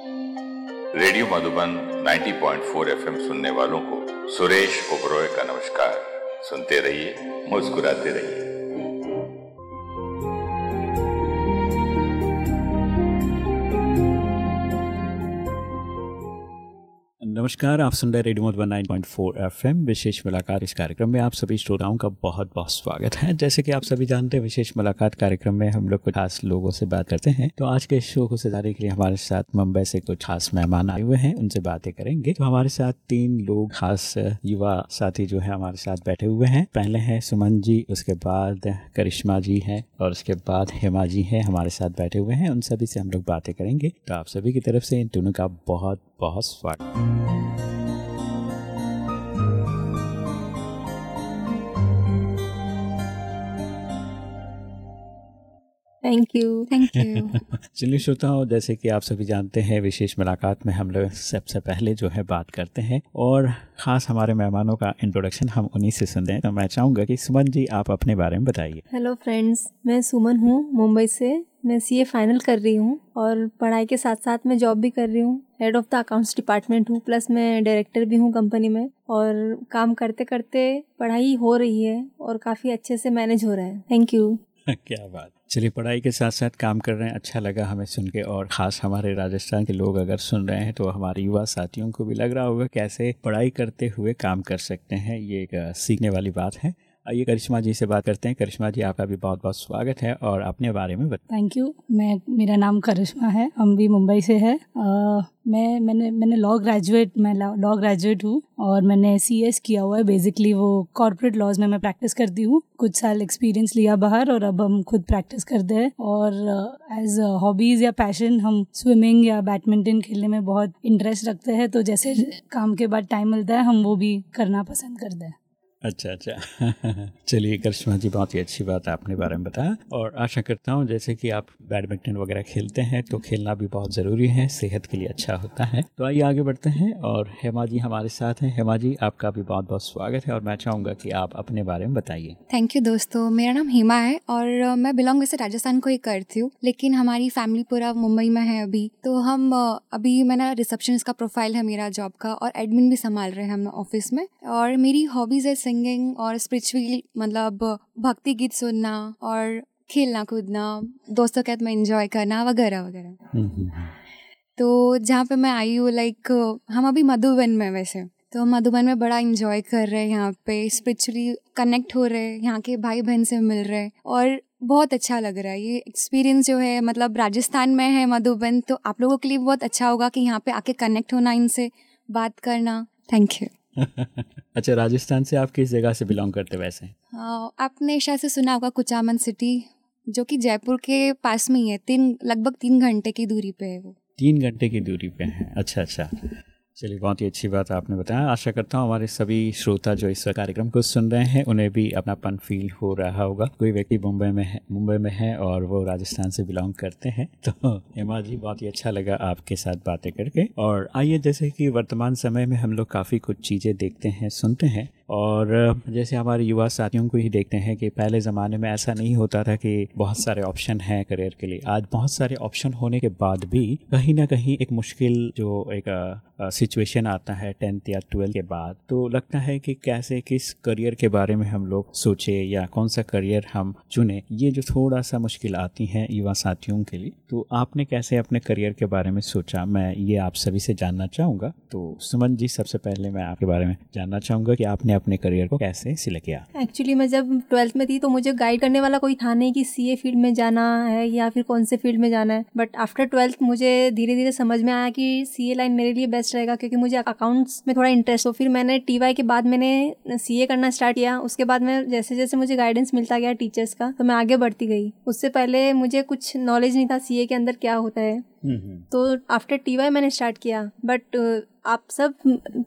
Radio Madhuban 90.4 FM सुनने वालों को सुरेश ओबरॉय का नमस्कार। सुनते रहिए, मुस्कुराते रहिए। नमस्कार, आप सुन रहे रेडियो मधुबन 9.4 एफएम। विशेष मुलाकात इस कार्यक्रम में आप सभी श्रोताओं का बहुत बहुत स्वागत है। जैसे कि आप सभी जानते हैं, विशेष मुलाकात कार्यक्रम में हम लोग कुछ खास लोगों से बात करते हैं। तो आज के शो को सजाने के लिए हमारे साथ मुंबई से कुछ खास मेहमान आए हुए हैं, उनसे बातें करेंगे। तो हमारे साथ तीन लोग, खास युवा साथी जो है, हमारे साथ बैठे हुए हैं। पहले है सुमन जी, उसके बाद करिश्मा जी है और उसके बाद हेमा जी है, हमारे साथ बैठे हुए हैं। उन सभी से हम लोग बातें करेंगे। तो आप सभी की तरफ़ से इन दोनों का बहुत बहुत स्वागत। थैंक यू थैंक यू चलिए श्रोताओं जैसे कि आप सभी जानते हैं विशेष मुलाकात में हम लोग सबसे पहले जो है बात करते हैं और ख़ास हमारे मेहमानों का इंट्रोडक्शन हम उन्हीं से सुन रहे हैं। तो मैं चाहूँगा कि सुमन जी आप अपने बारे में बताइए। हेलो फ्रेंड्स मैं सुमन हूँ मुंबई से। मैं सीए फाइनल कर रही हूँ और पढ़ाई के साथ साथ मैं जॉब भी कर रही हूँ। Head of the accounts department हूँ प्लस मैं डायरेक्टर भी हूँ कंपनी में और काम करते करते पढ़ाई हो रही है और काफ़ी अच्छे से मैनेज हो रहा है। थैंक यू क्या बात। चलिए, पढ़ाई के साथ साथ काम कर रहे हैं। अच्छा लगा हमें सुन के और ख़ास हमारे राजस्थान के लोग अगर सुन रहे हैं तो हमारे युवा साथियों को भी लग रहा होगा कैसे पढ़ाई करते हुए काम कर सकते हैं। ये एक सीखने वाली बात है। आइए करिश्मा जी से बात करते हैं। करिश्मा जी आपका भी बहुत बहुत स्वागत है और अपने बारे में थैंक यू मैं मेरा नाम करिश्मा है। हम भी मुंबई से है। आ, मैं मैंने मैंने लॉ ग्रेजुएट मैं लॉ ग्रेजुएट हूँ और मैंने सी एस किया हुआ है। बेसिकली वो कॉर्पोरेट लॉज में मैं प्रैक्टिस करती हूँ। कुछ साल एक्सपीरियंस लिया बाहर और अब हम खुद प्रैक्टिस करते हैं। और एज हॉबीज़ या पैशन हम स्विमिंग या बैडमिंटन खेलने में बहुत इंटरेस्ट रखते हैं। तो जैसे काम के बाद टाइम मिलता है हम वो भी करना पसंद करते हैं। अच्छा अच्छा। चलिए करिश्मा जी बहुत ही अच्छी बात है आपने बारे में बताया। और आशा करता हूँ जैसे कि आप बैडमिंटन वगैरह खेलते हैं तो खेलना भी बहुत ज़रूरी है सेहत के लिए अच्छा होता है। तो आइए आगे बढ़ते हैं और हेमा जी हमारे साथ हैं। हेमा जी आपका भी बहुत बहुत स्वागत है और मैं चाहूँगा कि आप अपने बारे में बताइए। थैंक यू दोस्तों। मेरा नाम हेमा है और मैं बिलोंग वैसे राजस्थान को ही करती हूँ लेकिन हमारी फैमिली पूरा मुंबई में है अभी। तो हम अभी मैंने रिसेप्शन का प्रोफ़ाइल है मेरा जॉब का और एडमिन भी संभाल रहे हैं हम ऑफ़िस में। और मेरी हॉबीज़ है सिंगिंग और स्पिरिचुअल मतलब भक्ति गीत सुनना और खेलना कूदना दोस्तों के साथ में इंजॉय करना वगैरह वगैरह। हम्म, हम्म, हम्म। तो जहाँ पे मैं आई हूँ लाइक हम अभी मधुबन में वैसे। तो मधुबन में बड़ा इंजॉय कर रहे हैं यहाँ पे स्पिरिचुअली कनेक्ट हो रहे हैं यहाँ के भाई बहन से मिल रहे हैं और बहुत अच्छा लग रहा है। ये एक्सपीरियंस जो है मतलब राजस्थान में है मधुबन तो आप लोगों के लिए बहुत अच्छा होगा कि यहाँ पे आके कनेक्ट होना इनसे बात करना। थैंक यू अच्छा राजस्थान से आप किस जगह से बिलोंग करते वैसे? हाँ, आपने शायद से सुना होगा कुचामन सिटी जो कि जयपुर के पास में ही है। तीन लगभग तीन घंटे की दूरी पे है वो। तीन घंटे की दूरी पे है। अच्छा अच्छा। चलिए, बहुत ही अच्छी बात आपने बताया। आशा करता हूँ हमारे सभी श्रोता जो इस कार्यक्रम को सुन रहे हैं, उन्हें भी अपनापन फील हो रहा होगा। कोई व्यक्ति मुंबई में है, मुंबई में है और वो राजस्थान से बिलोंग करते हैं तो हेमा जी, बहुत ही अच्छा लगा आपके साथ बातें करके। और आइए, जैसे कि वर्तमान समय में हम लोग काफ़ी कुछ चीज़ें देखते हैं, सुनते हैं। और जैसे हमारे युवा साथियों को ही देखते हैं कि पहले ज़माने में ऐसा नहीं होता था कि बहुत सारे ऑप्शन हैं करियर के लिए। आज बहुत सारे ऑप्शन होने के बाद भी कहीं ना कहीं एक मुश्किल जो एक सिचुएशन आता है टेंथ या ट्वेल्थ के बाद तो लगता है कि कैसे, किस करियर के बारे में हम लोग सोचे या कौन सा करियर हम चुने, ये जो थोड़ा सा मुश्किल आती है युवा साथियों के लिए तो आपने कैसे अपने करियर के बारे में सोचा? मैं ये आप सभी से जानना चाहूँगा तो सुमन जी, सबसे पहले मैं आपके बारे में जानना चाहूँगा कि आपने अपने करियर को कैसे सिलेक्ट किया? एक्चुअली मैं जब ट्वेल्थ में थी तो मुझे गाइड करने वाला कोई था नहीं कि सी फ़ील्ड में जाना है या फिर कौन से फ़ील्ड में जाना है बट आफ्टर ट्वेल्थ मुझे धीरे धीरे समझ में आया कि सीए लाइन मेरे लिए बेस्ट रहेगा क्योंकि मुझे अकाउंट्स में थोड़ा इंटरेस्ट हो फिर मैंने टी वाई के बाद मैंने सी ए करना स्टार्ट किया। उसके बाद में जैसे जैसे मुझे गाइडेंस मिलता गया टीचर्स का तो मैं आगे बढ़ती गई। उससे पहले मुझे कुछ नॉलेज नहीं था सी ए के अंदर क्या होता है। तो आफ्टर टी वाई मैंने स्टार्ट किया। बट आप सब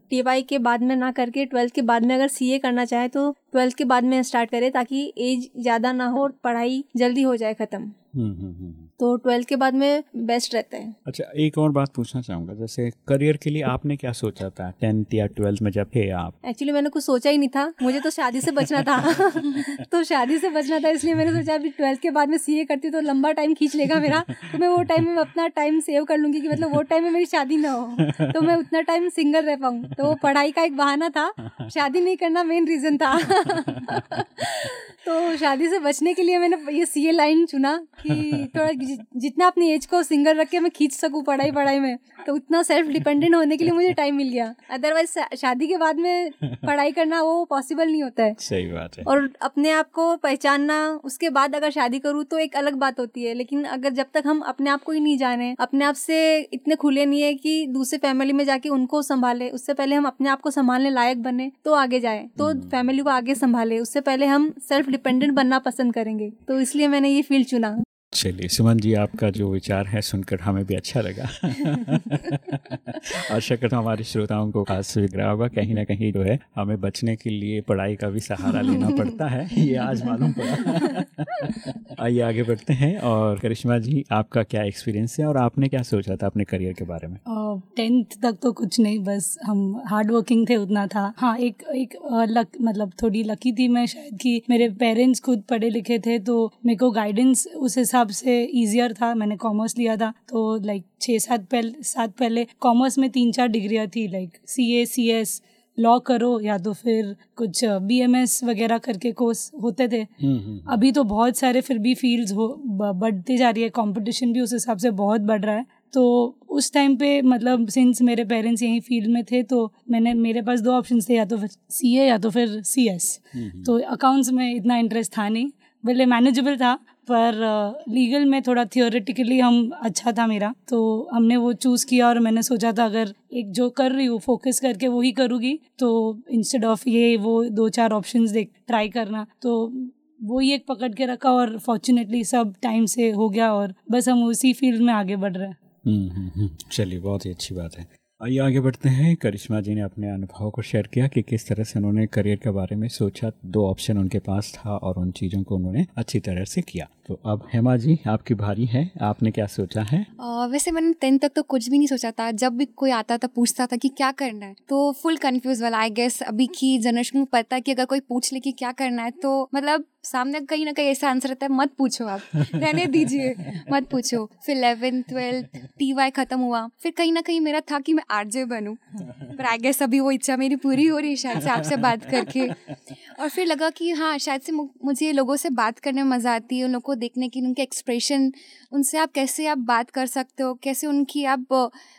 टी वाई के बाद में ना करके ट्वेल्थ के बाद में अगर सी ए करना चाहे तो ट्वेल्थ के बाद में स्टार्ट करें ताकि एज ज़्यादा ना हो और पढ़ाई जल्दी हो जाए ख़त्म। तो ट्वेल्थ के बाद में बेस्ट रहते हैं। अच्छा एक और बात पूछना चाहूँगा जैसे करियर के लिए आपने क्या सोचा था टेंथ या ट्वेल्थ में जब थे आप? एक्चुअली मैंने कुछ सोचा ही नहीं था। मुझे तो शादी से बचना था। तो शादी से बचना था इसलिए मैंने सोचा अभी ट्वेल्थ के बाद में सी करती तो लंबा टाइम खींच लेगा मेरा। तो मैं वो टाइम में अपना टाइम सेव कर लूँगी कि मतलब वो टाइम में मेरी शादी ना हो। तो मैं उतना टाइम सिंगल रह पाऊँ। तो वो पढ़ाई का एक बहाना था। शादी नहीं करना मेन रीज़न था। तो शादी से बचने के लिए मैंने ये सीए लाइन चुना कि थोड़ा जितना अपनी एज को सिंगल रख के मैं खींच सकूँ पढ़ाई पढ़ाई में तो उतना सेल्फ डिपेंडेंट होने के लिए मुझे टाइम मिल गया। अदरवाइज़ शादी के बाद में पढ़ाई करना वो पॉसिबल नहीं होता है। सही बात है। और अपने आप को पहचानना उसके बाद अगर शादी करूँ तो एक अलग बात होती है। लेकिन अगर जब तक हम अपने आप को ही नहीं जाने अपने आप से इतने खुले नहीं है कि दूसरे फैमिली में जाके उनको संभाले उससे पहले हम अपने आप को संभालने लायक बने तो आगे जाए तो फैमिली हम्म। को आगे संभाले। उससे पहले हम सेल्फ डिपेंडेंट बनना पसंद करेंगे। तो इसलिए मैंने ये फ़ील्ड चुना। चलिए सुमन जी आपका जो विचार है सुनकर हमें भी अच्छा लगा। आशा करता हूँ हमारे श्रोताओं को खास रहा होगा। कहीं ना कहीं जो है हमें बचने के लिए पढ़ाई का भी सहारा लेना पड़ता है। ये आज मालूम पड़ा। आइए आगे बढ़ते हैं और करिश्मा जी आपका क्या एक्सपीरियंस है और आपने क्या सोचा था अपने करियर के बारे में? टेंथ तक तो कुछ नहीं बस हम हार्ड वर्किंग थे उतना था। हाँ एक एक लक मतलब थोड़ी लकी थी मैं शायद कि मेरे पेरेंट्स खुद पढ़े लिखे थे तो मेरे को गाइडेंस उस हिसाब हिसाब से ईजियर था मैंने कॉमर्स लिया था तो लाइक छः सात पहले सात पहले कॉमर्स में तीन चार डिग्रियाँ थी like C A C S law करो या तो फिर कुछ बी एम एस वगैरह करके कोर्स होते थे। हम्म, हम्म, हम्म। अभी तो बहुत सारे फिर भी फील्ड्स हो बढ़ती जा रही है कंपटीशन भी उस हिसाब से बहुत बढ़ रहा है। तो उस टाइम पे मतलब सिंस मेरे पेरेंट्स यहीं फ़ील्ड में थे तो मैंने मेरे पास दो ऑप्शन थे या तो फिर सी ए या तो फिर सी एस तो अकाउंट्स में इतना इंटरेस्ट था नहीं। भले मैनेजेबल था पर लीगल में थोड़ा थियोरेटिकली हम अच्छा था मेरा। तो हमने वो चूज़ किया और मैंने सोचा था अगर एक जो कर रही हूँ फोकस करके वही करूँगी तो इंस्टेड ऑफ़ ये वो दो चार ऑप्शन देख ट्राई करना। तो वो ही एक पकड़ के रखा और फॉर्चुनेटली सब टाइम से हो गया और बस हम उसी फ़ील्ड में आगे बढ़ रहे हैं। हम्म, हम्म, हम्म। चलिए बहुत ही अच्छी बात है। आइए आगे बढ़ते हैं। करिश्मा जी ने अपने अनुभव को शेयर किया कि किस तरह से उन्होंने करियर के बारे में सोचा। दो ऑप्शन उनके पास था और उन चीज़ों को उन्होंने अच्छी तरह से किया। तो अब हेमा जी आपकी भारी है। आपने क्या सोचा है? आ, वैसे मैंने टेंथ तक तो कुछ भी नहीं सोचा था। जब भी कोई आता था पूछता था कि क्या करना है तो फुल कंफ्यूज वाला आई गेस अभी की जनरेशन को पता है कि अगर कोई पूछ ले कि क्या करना है तो मतलब सामने कहीं ना कहीं ऐसा आंसर रहता है मत पूछो आप रहने दीजिए मत पूछो। फिर इलेवेंथ ट्वेल्थ टी वाई खत्म हुआ। फिर कहीं ना कहीं मेरा था कि मैं आरजे बनूं। पर आई गेस अभी वो इच्छा मेरी पूरी हो रही है शायद से आपसे बात करके। और फिर लगा कि हाँ शायद से मुझे लोगों से बात करने में मज़ा आती है उन लोगों को देखने की उनके एक्सप्रेशन उनसे आप कैसे आप बात कर सकते हो? कैसे उनकी आप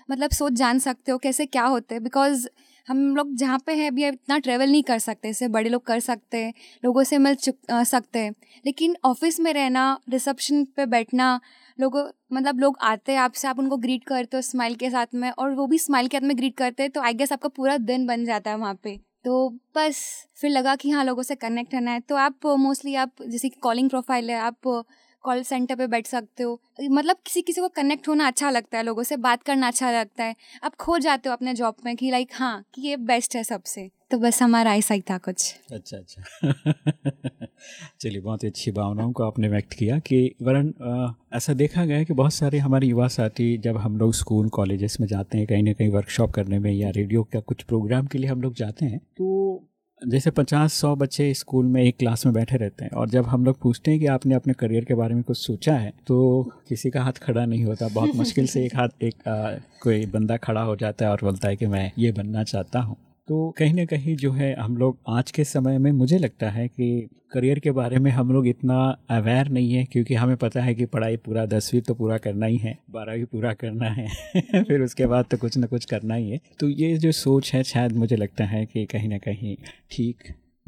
मतलब सोच जान सकते हो? कैसे क्या होते हैं? बिकॉज़ हम लोग जहाँ पे हैं अभी इतना ट्रैवल नहीं कर सकते जैसे बड़े लोग कर सकते हैं लोगों से मिल चुक आ, सकते हैं। लेकिन ऑफ़िस में रहना रिसेप्शन पे बैठना लोगों मतलब लोग आते हैं आपसे आप उनको ग्रीट करते हो स्माइल के साथ में और वो भी स्माइल के साथ में ग्रीट करते हैं तो आई गेस आपका पूरा दिन बन जाता है वहाँ पे। तो बस फिर लगा कि हाँ लोगों से कनेक्ट होना है। तो आप मोस्टली आप, जैसे कि कॉलिंग प्रोफ़ाइल है, आप कॉल सेंटर पे बैठ सकते हो। मतलब किसी किसी को कनेक्ट होना अच्छा लगता है, लोगों से बात करना अच्छा लगता है। आप खो जाते हो अपने जॉब में कि लाइक हाँ कि ये बेस्ट है सबसे। तो बस हमारा ऐसा ही था कुछ। अच्छा अच्छा। चलिए, बहुत अच्छी भावनाओं को आपने व्यक्त किया कि वरन ऐसा देखा गया कि बहुत सारे हमारे युवा साथी जब हम लोग स्कूल, कॉलेजेस में जाते हैं, कहीं ना कहीं वर्कशॉप करने में या रेडियो का कुछ प्रोग्राम के लिए हम लोग जाते हैं तो जैसे पचास सौ बच्चे स्कूल में एक क्लास में बैठे रहते हैं और जब हम लोग पूछते हैं कि आपने अपने करियर के बारे में कुछ सोचा है तो किसी का हाथ खड़ा नहीं होता। बहुत मुश्किल से एक हाथ एक आ, कोई बंदा खड़ा हो जाता है और बोलता है कि मैं ये बनना चाहता हूँ। तो कहीं ना कहीं जो है हम लोग आज के समय में मुझे लगता है कि करियर के बारे में हम लोग इतना अवेयर नहीं है क्योंकि हमें पता है कि पढ़ाई पूरा दसवीं तो पूरा करना ही है बारहवीं पूरा करना है फिर उसके बाद तो कुछ ना कुछ करना ही है। तो ये जो सोच है शायद मुझे लगता है कि कहीं ना कहीं ठीक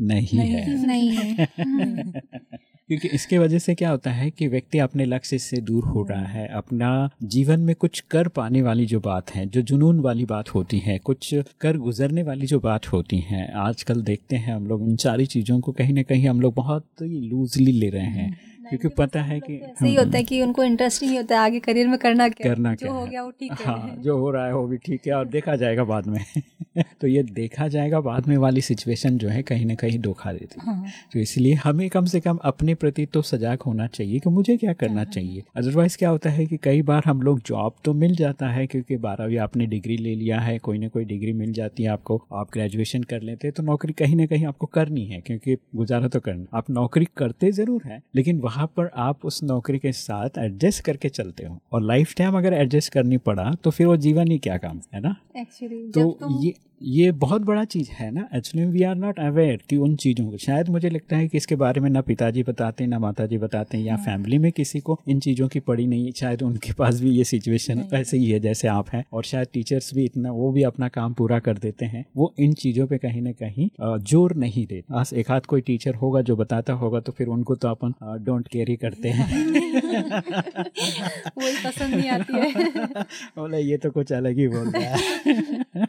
नहीं, नहीं है। नहीं है। क्योंकि इसके वजह से क्या होता है कि व्यक्ति अपने लक्ष्य से दूर हो रहा है, अपना जीवन में कुछ कर पाने वाली जो बात है, जो जुनून वाली बात होती है, कुछ कर गुजरने वाली जो बात होती है, आजकल देखते हैं हम लोग इन सारी चीज़ों को कहीं ना कहीं हम लोग बहुत लूजली ले रहे हैं। क्योंकि पता है कि तो ऐसे ही होता है कि उनको इंटरेस्ट नहीं होता है आगे करियर में करना क्या? करना जो क्या हो है। गया वो ठीक है। हाँ जो हो रहा है वो भी ठीक है और देखा जाएगा बाद में। तो ये देखा जाएगा बाद में वाली सिचुएशन जो है कहीं ना कहीं धोखा देती है। हाँ। तो इसलिए हमें कम से कम अपने प्रति तो सजाग होना चाहिए कि मुझे क्या करना हाँ। चाहिए। अदरवाइज़ क्या होता है कि कई बार हम लोग जॉब तो मिल जाता है क्योंकि बारहवीं आपने डिग्री ले लिया है कोई ना कोई डिग्री मिल जाती है आपको आप ग्रेजुएशन कर लेते हैं तो नौकरी कहीं ना कहीं आपको करनी है क्योंकि गुजारा तो करना आप नौकरी करते ज़रूर है लेकिन वहाँ पर आप उस नौकरी के साथ एडजस्ट करके चलते हो। और लाइफ टाइम अगर एडजस्ट करनी पड़ा तो फिर वो जीवन ही क्या काम है ना? एक्चुअली तो ये ये बहुत बड़ा चीज़ है ना actually we are not aware कि उन चीज़ों को। शायद मुझे लगता है कि इसके बारे में ना पिताजी बताते हैं ना माताजी बताते हैं या हाँ। फैमिली में किसी को इन चीज़ों की पड़ी नहीं है। शायद उनके पास भी ये सिचुएशन ऐसे ही है जैसे आप हैं और शायद टीचर्स भी इतना वो भी अपना काम पूरा कर देते हैं। वो इन चीज़ों पर कहीं ना कहीं ज़ोर नहीं देते। बस एक हाथ कोई टीचर होगा जो बताता होगा तो फिर उनको तो अपन डोंट केयर ही करते हैं। वही पसंद नहीं आती है बोले ये तो कुछ अलग ही बोल रहा है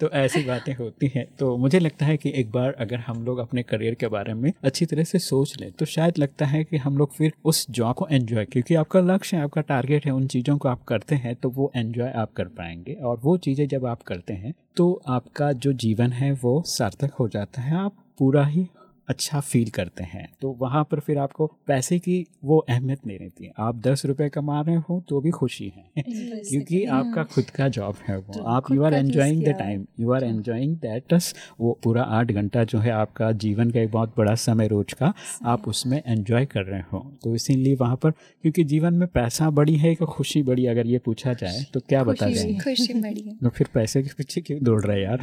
तो ऐसी बातें होती हैं। तो मुझे लगता है कि एक बार अगर हम लोग अपने करियर के बारे में अच्छी तरह से सोच लें तो शायद लगता है कि हम लोग फिर उस जॉब को एंजॉय क्योंकि आपका लक्ष्य है आपका टारगेट है उन चीज़ों को आप करते हैं तो वो एंजॉय आप कर पाएँगे। और वो चीज़ें जब आप करते हैं तो आपका जो जीवन है वो सार्थक हो जाता है। आप पूरा ही अच्छा फील करते हैं। तो वहाँ पर फिर आपको पैसे की वो अहमियत नहीं रहती है। आप दस रुपए कमा रहे हो तो भी खुशी है। क्योंकि आपका खुद का जॉब है वो। तो आप you are enjoying the time you are enjoying that वो पूरा आठ घंटा जो है आपका जीवन का एक बहुत बड़ा समय रोज का आप उसमें एंजॉय कर रहे हो। तो इसीलिए वहाँ पर क्योंकि जीवन में पैसा बड़ी है कि खुशी बड़ी अगर ये पूछा जाए तो क्या बता खुशी बड़ी है। तो फिर पैसे के पीछे क्यों दौड़ रहे यार?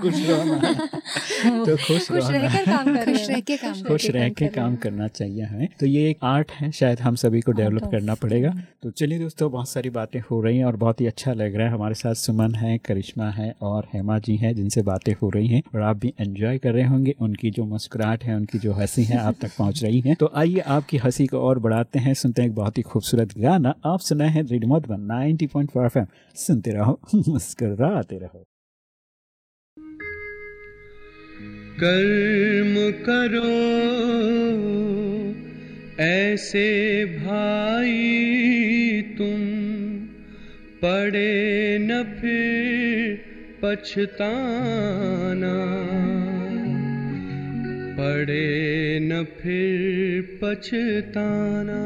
खुश रहो तो खुश खुश रहो खुश रह के काम खुश रह के काम करना चाहिए हमें। तो ये एक आर्ट है शायद हम सभी को डेवलप करना पड़ेगा। तो चलिए दोस्तों बहुत सारी बातें हो रही हैं और बहुत ही अच्छा लग रहा है। हमारे साथ सुमन है करिश्मा है और हेमा जी हैं जिनसे बातें हो रही हैं और आप भी एंजॉय कर रहे होंगे। उनकी जो मुस्कुराहट है उनकी जो हँसी है आप तक पहुँच रही है। तो आइए आपकी हँसी को और बढ़ाते हैं। सुनते हैं एक बहुत ही खूबसूरत गाना। आप सुना है रेडियो मधुबन नाइनटी पॉइंट सुनते रहो मुस्कुराते रहो। कर्म करो ऐसे भाई तुम पड़े न फिर पछताना। पड़े न फिर पछताना।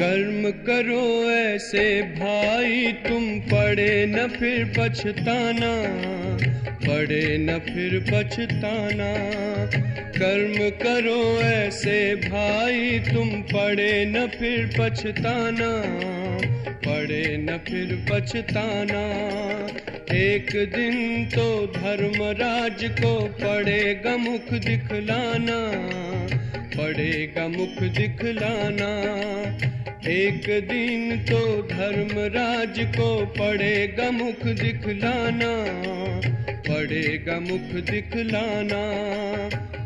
कर्म करो ऐसे भाई तुम पड़े न फिर पछताना पड़े न फिर पछताना। कर्म करो ऐसे भाई, तुम पड़े न फिर पछताना पड़े न फिर पछताना। एक दिन तो धर्मराज को पड़ेगा मुख दिखलाना, पड़ेगा मुख दिखलाना। एक दिन तो धर्मराज को पड़ेगा मुख दिखलाना, पड़ेगा मुख दिखलाना।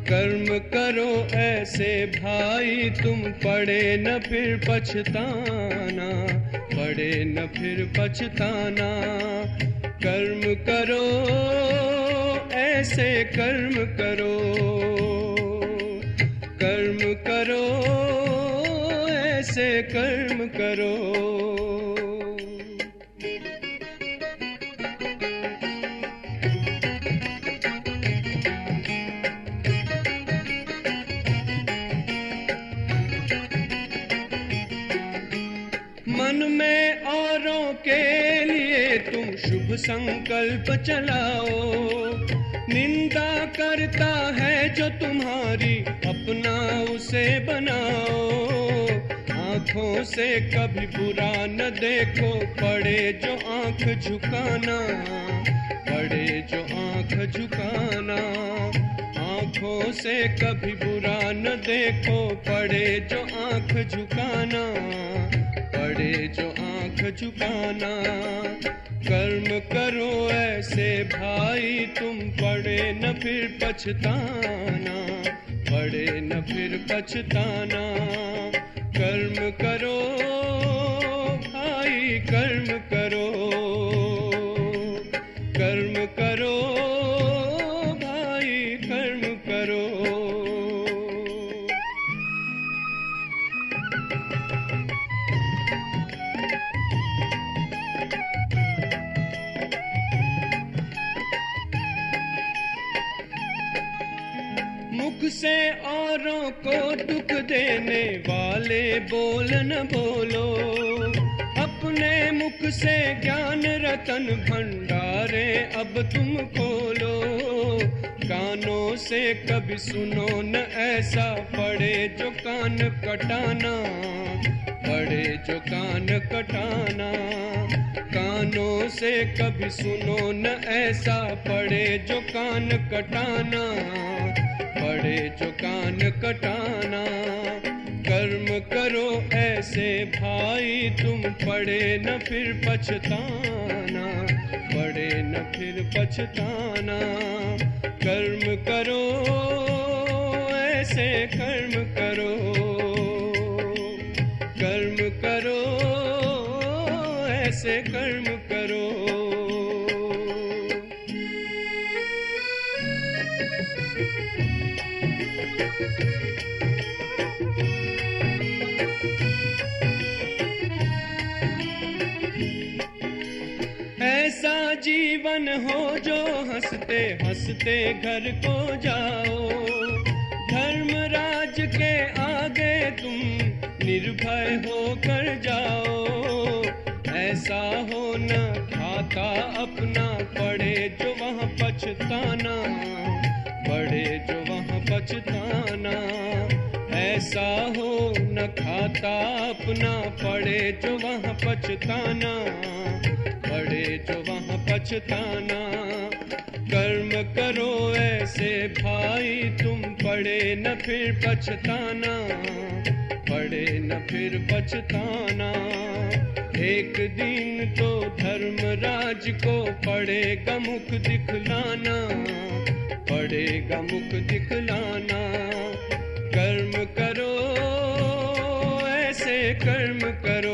कर्म करो ऐसे भाई, तुम पड़े न फिर पछताना पड़े न फिर पछताना। कर्म करो, ऐसे कर्म करो कर्म करो, ऐसे कर्म करो। संकल्प चलाओ। निंदा करता है जो तुम्हारी, अपना उसे बनाओ। आँखों से कभी बुरा न देखो, पड़े जो आँख झुकाना, पड़े जो आँख झुकाना। आँखों से कभी बुरा न देखो, पड़े जो आँख झुकाना। जो आँख झुकाना कर्म करो ऐसे भाई, तुम पड़े न फिर पछताना पड़े न फिर पछताना। कर्म करो, भाई, कर्म करो। से औरों को दुख देने वाले बोल न बोलो। अपने मुख से ज्ञान रतन भंडारे अब तुम खोलो। कानों से कभी सुनो न ऐसा, पड़े जो कान कटाना, पड़े जो कान कटाना। कानों से कभी सुनो न ऐसा, पड़े जो कान कटाना। पड़े जो कान कटाना। कर्म करो ऐसे भाई, तुम पड़े न फिर पछताना। पड़े न फिर पछताना। कर्म करो, ऐसे कर्म करो। कर्म करो, ऐसे कर्म ऐसा जीवन हो जो हँसते हँसते घर को जाओ। धर्म राज के आगे तुम निर्भय होकर जाओ। ऐसा हो न खाता अपना, पड़े जो वहाँ पछताना। जो वहाँ पछताना, ऐसा हो न खाता अपना, पड़े जो वहाँ पछताना, पड़े जो वहाँ पछताना। कर्म करो ऐसे भाई, तुम पड़े न फिर पछताना। पड़े न फिर पछताना। एक दिन तो धर्मराज को पड़ेगा मुख दिखलाना। पड़ेगा मुख दिखलाना। कर्म करो, ऐसे कर्म करो।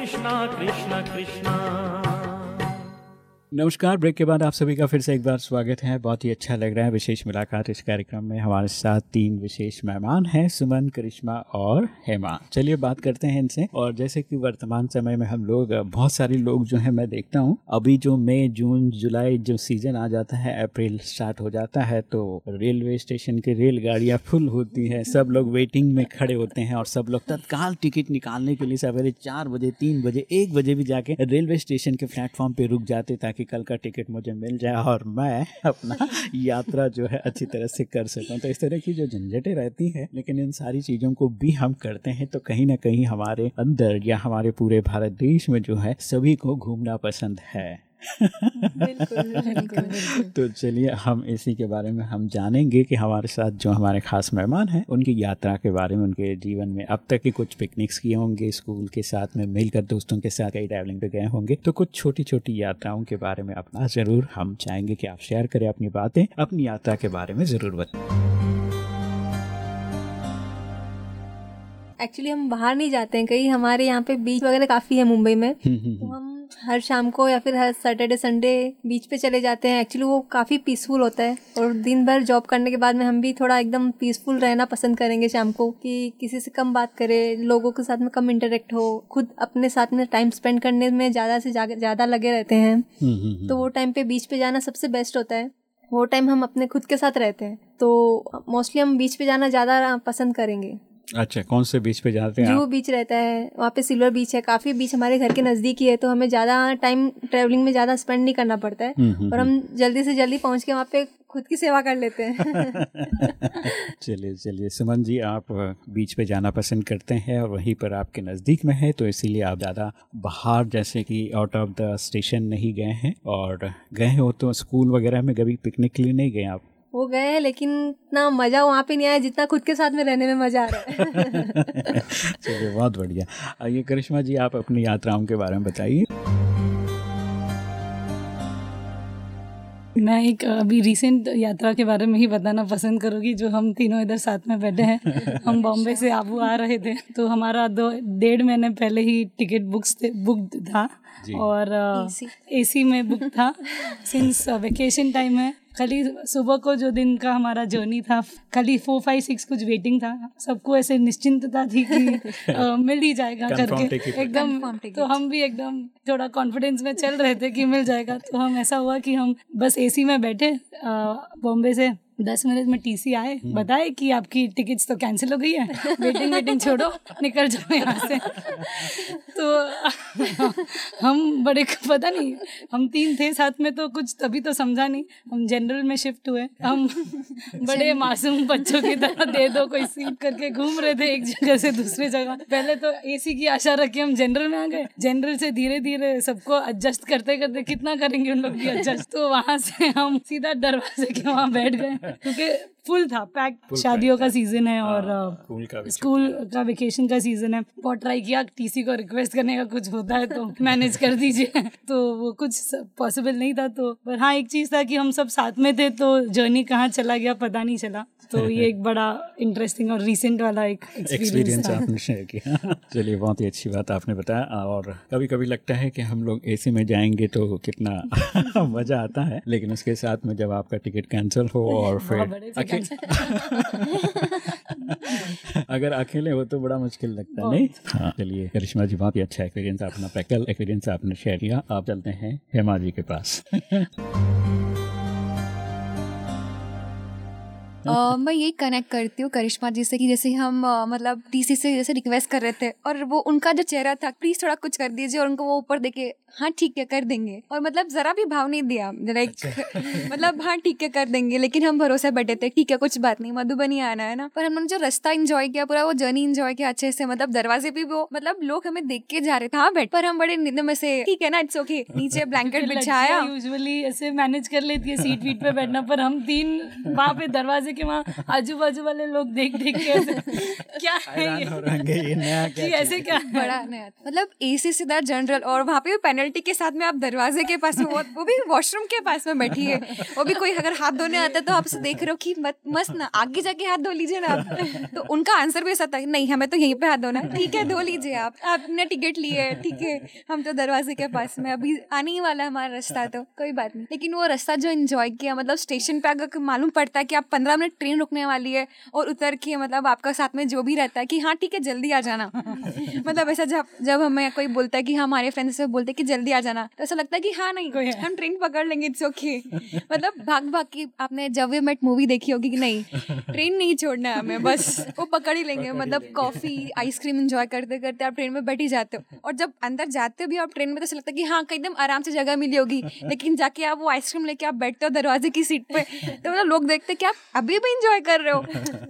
कृष्णा कृष्णा कृष्णा नमस्कार, ब्रेक के बाद आप सभी का फिर से एक बार स्वागत है। बहुत ही अच्छा लग रहा है विशेष मुलाकात इस कार्यक्रम में। हमारे साथ तीन विशेष मेहमान हैं, सुमन, करिश्मा और हेमा। चलिए बात करते हैं इनसे। और जैसे कि वर्तमान समय में हम लोग, बहुत सारे लोग जो है, मैं देखता हूँ, अभी जो मई, जून, जुलाई जो सीज़न आ जाता है, अप्रैल स्टार्ट हो जाता है तो रेलवे स्टेशन की रेलगाड़ियाँ फुल होती है। सब लोग वेटिंग में खड़े होते हैं और सब लोग तत्काल टिकट निकालने के लिए सवेरे चार बजे, तीन बजे, एक बजे भी जाके रेलवे स्टेशन के प्लेटफॉर्म पे रुक जाते ताकि कल का टिकट मुझे मिल जाए और मैं अपना यात्रा जो है अच्छी तरह से कर सकूँ। तो इस तरह की जो झंझटें रहती हैं लेकिन इन सारी चीज़ों को भी हम करते हैं तो कहीं ना कहीं हमारे अंदर या हमारे पूरे भारत देश में जो है सभी को घूमना पसंद है। तो चलिए हम इसी के बारे में हम जानेंगे कि हमारे साथ जो हमारे खास मेहमान हैं उनकी यात्रा के बारे में उनके जीवन में अब तक की कुछ पिकनिक्स किए होंगे स्कूल के साथ में मिलकर दोस्तों के साथ कई ट्रैवलिंग पे गए होंगे। तो कुछ छोटी छोटी यात्राओं के बारे में अपना ज़रूर हम चाहेंगे कि आप शेयर करें अपनी बातें अपनी यात्रा के बारे में ज़रूर बताएँ एक्चुअली हम बाहर नहीं जाते हैं कहीं हमारे यहाँ पे बीच वगैरह काफ़ी है मुंबई में। तो हम हर शाम को या फिर हर सैटरडे संडे बीच पे चले जाते हैं। एक्चुअली वो काफ़ी पीसफुल होता है और दिन भर जॉब करने के बाद में हम भी थोड़ा एकदम पीसफुल रहना पसंद करेंगे शाम को कि किसी से कम बात करें लोगों के साथ में कम इंटरेक्ट हो खुद अपने साथ में टाइम स्पेंड करने में ज़्यादा से ज़्यादा लगे रहते हैं। हम्म, हम्म, हम्म। तो वो टाइम पे बीच पे जाना सबसे बेस्ट होता है। वो टाइम हम अपने खुद के साथ रहते हैं। तो मोस्टली हम बीच पे जाना ज़्यादा पसंद करेंगे। अच्छा कौन से बीच पे जाते हैं जूहू बीच रहता है वहाँ पे सिल्वर बीच है काफ़ी बीच हमारे घर के नज़दीक ही है तो हमें ज़्यादा टाइम ट्रैवलिंग में ज़्यादा स्पेंड नहीं करना पड़ता है हम्म, हम्म, और हम जल्दी से जल्दी पहुँच के वहाँ पे खुद की सेवा कर लेते हैं। चलिए चलिए सुमन जी आप बीच पे जाना पसंद करते हैं और वहीं पर आपके नज़दीक में है तो इसीलिए आप ज़्यादा बाहर जैसे कि आउट ऑफ़ द स्टेशन नहीं गए हैं और गए हो तो स्कूल वगैरह में कभी पिकनिक के लिए नहीं गए आप? वो गए हैं लेकिन इतना मज़ा वहाँ पे नहीं आया जितना खुद के साथ में रहने में मज़ा आ रहा है। चलिए बहुत बढ़िया। आइए करिश्मा जी आप अपनी यात्राओं के बारे में बताइए। मैं एक अभी रिसेंट यात्रा के बारे में ही बताना पसंद करूँगी जो हम तीनों इधर साथ में बैठे हैं। हम बॉम्बे से आबू आ रहे थे तो हमारा दो डेढ़ महीने पहले ही टिकट बुक्स बुक था। और एसी में बुक था। सिंस वेकेशन टाइम है खाली सुबह को जो दिन का हमारा जर्नी था खाली फोर फाइव सिक्स कुछ वेटिंग था सबको ऐसे निश्चिंतता थी कि मिल ही जाएगा करके। एकदम तो हम भी एकदम थोड़ा कॉन्फिडेंस में चल रहे थे कि मिल जाएगा। तो हम ऐसा हुआ कि हम बस एसी में बैठे बॉम्बे से दस मिनट में टीसी आए बताए कि आपकी टिकट्स तो कैंसिल हो गई है। वेटिंग वेटिंग छोड़ो निकल जाओ यहाँ से। तो हम बड़े पता नहीं हम तीन थे साथ में तो कुछ तभी तो समझा नहीं। हम जनरल में शिफ्ट हुए। हम बड़े मासूम बच्चों की तरह दे दो कोई सीट करके घूम रहे थे एक जगह से दूसरे जगह। पहले तो एसी की आशा रखी हम जनरल में आ गए। जनरल से धीरे धीरे सबको एडजस्ट करते करते कितना करेंगे उन लोग भी एडजस्ट तो वहाँ से हम सीधा दरवाजे के वहाँ बैठ गए। क्योंकि फुल था पैक शादियों का सीज़न है और स्कूल का भी स्कूल का वेकेशन का सीज़न है। बहुत ट्राई किया टीसी को रिक्वेस्ट करने का कुछ होता है तो मैनेज कर दीजिए। तो वो कुछ पॉसिबल नहीं था तो पर हाँ एक चीज़ था कि हम सब साथ में थे तो जर्नी कहाँ चला गया पता नहीं चला। तो ये एक बड़ा इंटरेस्टिंग और रिसेंट वाला एक एक्सपीरियंस एक्सपीरियंस आपने शेयर किया। चलिए बहुत ही अच्छी बात आपने बताया और कभी कभी लगता है कि हम लोग एसी में जाएँगे तो कितना मज़ा आता है लेकिन उसके साथ में जब आपका टिकट कैंसिल हो और फिर अके- अगर अकेले हो तो बड़ा मुश्किल लगता है नहीं? हाँ। चलिए करिश्मा जी बहुत ही अच्छा एक्सपीरियंस अपना प्रैक्टिकल एक्सपीरियंस आपने शेयर किया। आप चलते हैं हेमा जी के पास। अ, मैं यही कनेक्ट करती हूँ करिश्मा जी से कि जैसे हम अ, मतलब टीसी से जैसे रिक्वेस्ट कर रहे थे और वो उनका जो चेहरा था प्लीज़ थोड़ा कुछ कर दीजिए और उनको वो ऊपर देके हाँ ठीक है कर देंगे। और मतलब जरा भी भाव नहीं दिया। लाइक मतलब हाँ ठीक है कर देंगे लेकिन हम भरोसे बैठे थे ठीक है कुछ बात नहीं मधुबनी आना है ना। पर हमने जो रास्ता इंजॉय किया पूरा वो जर्नी इंजॉय किया अच्छे से मतलब दरवाजे पे भी वो मतलब लोग हमें देख के जा रहे थे हाँ बैठ। पर हम बड़े निंद में से ठीक है ना इट्स ओके नीचे ब्लैंकेट बिछाया। यूजुअली ऐसे मैनेज कर लेती है सीट वीट पे बैठना पर हम तीन वहाँ पे दरवाजे के वहाँ आजू बाजू वाले लोग देख देख के क्या है हो ऐसे क्या बड़ा नया मतलब एसी सीधा जनरल और वहाँ पे पेनल्टी के साथ में आप दरवाजे के पास में वो, भी वॉशरूम के पास में बैठी है। वो भी कोई अगर हाथ धोने आता है तो आपसे देख रहे हो कि मत मस्त ना आगे जाके हाथ धो लीजिए ना आप। तो उनका आंसर भी ऐसा था नहीं हमें तो यहीं पे हाथ धोना ठीक है धो लीजिए आप। आपने टिकट ली है ठीक है। हम तो दरवाजे के पास में अभी आने ही वाला हमारा रास्ता तो कोई बात नहीं। लेकिन वो रास्ता जो इंजॉय किया मतलब स्टेशन पे अगर मालूम पड़ता है कि आप पंद्रह मिनट ट्रेन रुकने वाली है और उतर के मतलब आपका साथ में जो भी रहता है कि हाँ ठीक है जल्दी आ जाना। मतलब ऐसा जब जब हमें कोई बोलता है कि हाँ, हमारे फ्रेंड से बोलते हैं कि जल्दी आ जाना। तो ऐसा लगता है कि हाँ नहीं कोई हम ट्रेन पकड़ लेंगे इट्स ओके मतलब भाग भाग की आपने जब वे मेट मूवी देखी होगी कि नहीं ट्रेन नहीं छोड़ना है हमें बस वो पकड़ ही लेंगे। मतलब कॉफ़ी आइसक्रीम इंजॉय करते करते आप ट्रेन में बैठ ही जाते हो। और जब अंदर जाते हो भी आप ट्रेन में तो ऐसा लगता है कि हाँ एकदम आराम से जगह मिली होगी। लेकिन जाके आप वो आइसक्रीम लेके आप बैठते हो दरवाजे की सीट पे तो मतलब लोग देखते कि आप अभी भी इंजॉय कर रहे हो।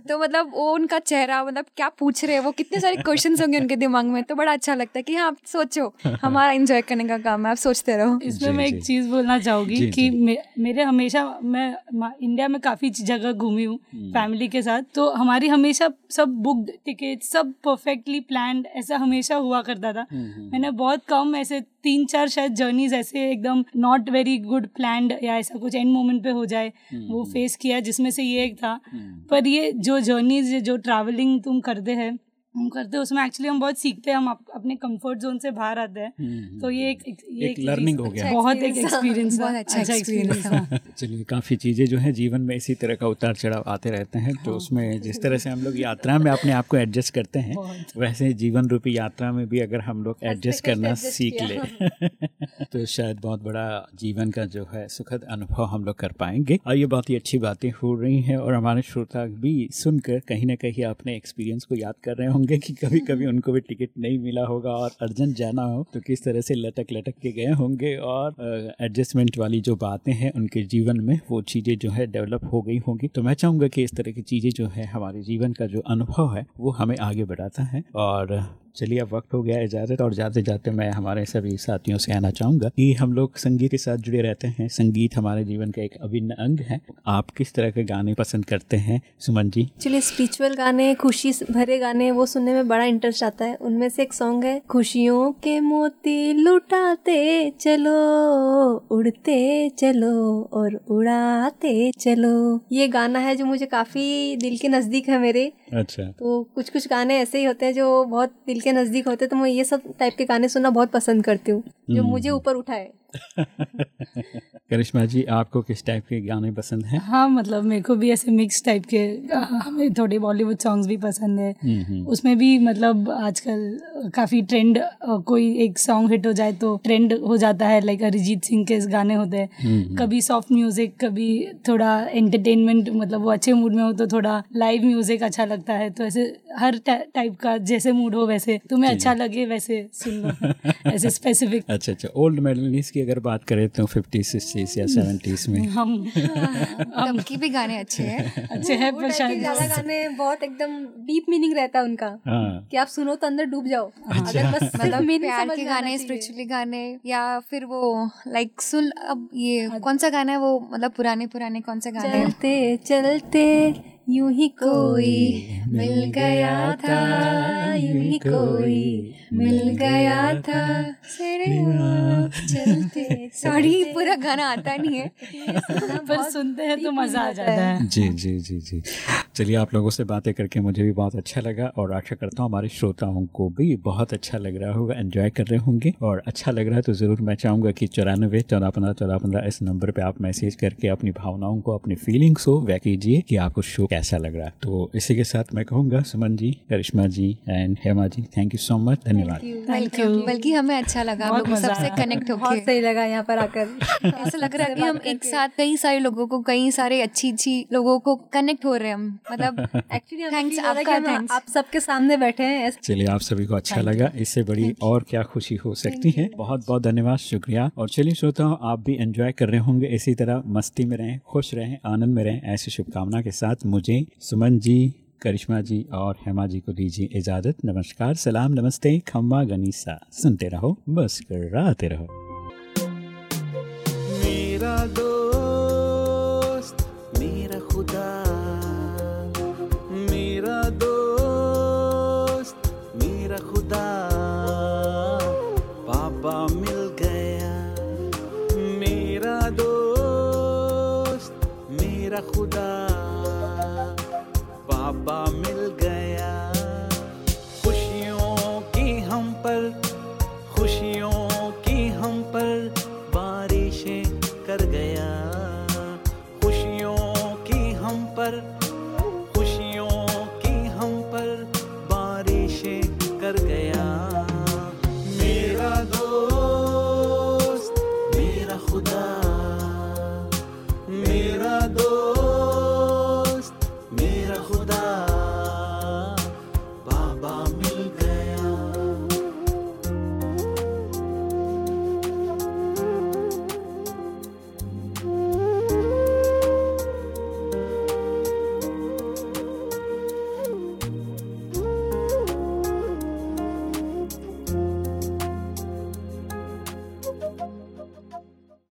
तो मतलब वो उनका चेहरा मतलब क्या पूछ रहे हैं वो कितने सारे क्वेश्चन होंगे उनके दिमाग में तो बड़ा अच्छा लगता है कि हाँ आप सोचो हमारा इंजॉय करने का काम है आप सोचते रहो। इसमें मैं एक चीज़ बोलना चाहूँगी कि। मे, मेरे हमेशा मैं इंडिया में काफ़ी जगह घूमी हूँ फैमिली के साथ। तो हमारी हमेशा सब बुकड टिकट सब परफेक्टली प्लान्ड ऐसा हमेशा हुआ करता था। मैंने बहुत कम ऐसे तीन चार शायद जर्नीज ऐसे एकदम नॉट वेरी गुड प्लान्ड या ऐसा कुछ एंड मोमेंट पे हो जाए वो फेस किया जिसमें से ये एक था। पर ये जो जर्नीज जो ट्रैवलिंग तुम करते हैं हम करते हैं उसमें एक्चुअली हम बहुत सीखते हैं हम अप, अपने कंफर्ट जोन से बाहर आते हैं। हम्म, तो ये एक, एक ये एक learning हो गया। बहुत एक एक्सपीरियंस बहुत अच्छा experience था। चलिए काफ़ी चीज़ें जो है जीवन में इसी तरह का उतार चढ़ाव आते रहते हैं तो उसमें जिस तरह से हम लोग यात्रा में अपने आप को एडजस्ट करते हैं वैसे जीवन रूपी यात्रा में भी अगर हम लोग एडजस्ट करना सीख ले तो शायद बहुत बड़ा जीवन का जो है सुखद अनुभव हम लोग कर पाएँगे। और ये बहुत ही अच्छी बातें हो रही हैं और हमारे श्रोता भी सुनकर कहीं ना कहीं अपने एक्सपीरियंस को याद कर रहे होंगे। कि कभी कभी उनको भी टिकट नहीं मिला होगा और अर्जेंट जाना हो तो किस तरह से लटक लटक के गए होंगे और एडजस्टमेंट वाली जो बातें हैं उनके जीवन में, वो चीज़ें जो है डेवलप हो गई होंगी। तो मैं चाहूँगा कि इस तरह की चीज़ें जो है हमारे जीवन का जो अनुभव है, वो हमें आगे बढ़ाता है और चलिए अब वक्त हो गया इजाज़त और जाते जाते मैं हमारे सभी साथियों से कहना चाहूँगा कि हम लोग संगीत के साथ जुड़े रहते हैं। संगीत हमारे जीवन का एक अभिन्न अंग है। आप किस तरह के गाने पसंद करते हैं? सुमन जी। चलिए स्पिरिचुअल गाने खुशी भरे गाने वो सुनने में बड़ा इंटरेस्ट आता है। उनमें से एक सॉन्ग है खुशियों के मोती लुटाते चलो उड़ते चलो और उड़ाते चलो। ये गाना है जो मुझे काफ़ी दिल के नज़दीक है मेरे। अच्छा। तो कुछ कुछ गाने ऐसे ही होते हैं जो बहुत दिल के नज़दीक होते तो मैं ये सब टाइप के गाने सुनना बहुत पसंद करती हूँ जो मुझे ऊपर उठाए। करिश्मा जी आपको किस टाइप के गाने पसंद हैं? हाँ मतलब मेरे को भी ऐसे मिक्स टाइप के हमें थोड़े बॉलीवुड सॉन्ग्स भी पसंद है। हम्म, हम्म। उसमें भी मतलब आजकल काफ़ी ट्रेंड कोई एक सॉन्ग हिट हो जाए तो ट्रेंड हो जाता है लाइक अरिजीत सिंह के गाने होते हैं। कभी सॉफ्ट म्यूज़िक कभी थोड़ा एंटरटेनमेंट मतलब वो अच्छे मूड में हो तो थोड़ा लाइव म्यूज़िक अच्छा लगता है। तो ऐसे हर टाइप का जैसे मूड हो वैसे तुम्हें अच्छा लगे वैसे सुन लो ऐसे स्पेसिफिक अच्छा अच्छा ओल्ड मेडलिस्ट की अगर बात करें तो फिफ्टी सिक्सटीज या सेवेंटीज में। हम की भी गाने अच्छे हैं। अच्छे हैं पर शायद ज़्यादा गाने बहुत एकदम डीप मीनिंग रहता है उनका। हाँ। कि आप सुनो तो अंदर डूब जाओ। अगर बस मतलब प्यार के गाने। स्पिरिचुअली गाने या फिर वो लाइक सुन अब ये कौन सा गाना है वो मतलब पुराने पुराने कौन सा गाने चलते चलते यूँ ही कोई मिल गया था यूँ ही कोई मिल गया था। चलते सॉरी पूरा गाना आता नहीं है। पर सुनते हैं तो मज़ा आ जाता है। जी जी जी जी। चलिए आप लोगों से बातें करके मुझे भी बहुत अच्छा लगा और आशा करता हूँ हमारे श्रोताओं को भी बहुत अच्छा लग रहा होगा एंजॉय कर रहे होंगे और अच्छा लग रहा है तो ज़रूर मैं चाहूँगा कि चौरानवे चौदह पंद्रह चौदह पंद्रह इस नंबर पे आप मैसेज करके अपनी भावनाओं को अपनी फीलिंग्स को व्यक्त कीजिए कि आपको शो कैसा लग रहा तो इसी के साथ मैं कहूँगा Suman ji Karishma ji and Hema ji thank you so much धन्यवाद। थैंक यू बल्कि हमें अच्छा लगा हम लोग सबसे। कनेक्ट बहुत सही लगा यहाँ पर आकर। ऐसा लग रहा है कि हम एक साथ कई सारे लोगों को कई सारे अच्छी अच्छी लोगों को कनेक्ट हो रहे हैं हम। मतलब एक्चुअली थैंक्स आपका आपका आप सबके सामने बैठे हैं। चलिए आप सभी को अच्छा लगा। इससे बड़ी और क्या खुशी हो सकती है? बहुत बहुत धन्यवाद शुक्रिया। और चलिए श्रोताओं आप भी एंजॉय कर रहे होंगे। इसी तरह मस्ती में रहें खुश रहें आनंद में रहें। ऐसी शुभकामना के साथ मुझे सुमन जी, करिश्मा जी और हेमा जी को दीजिए इजाज़त। नमस्कार, सलाम, नमस्ते, खम्मा गनीसा। सुनते रहो बस कराते रहो। मेरा दोस्त पापा मिल गया।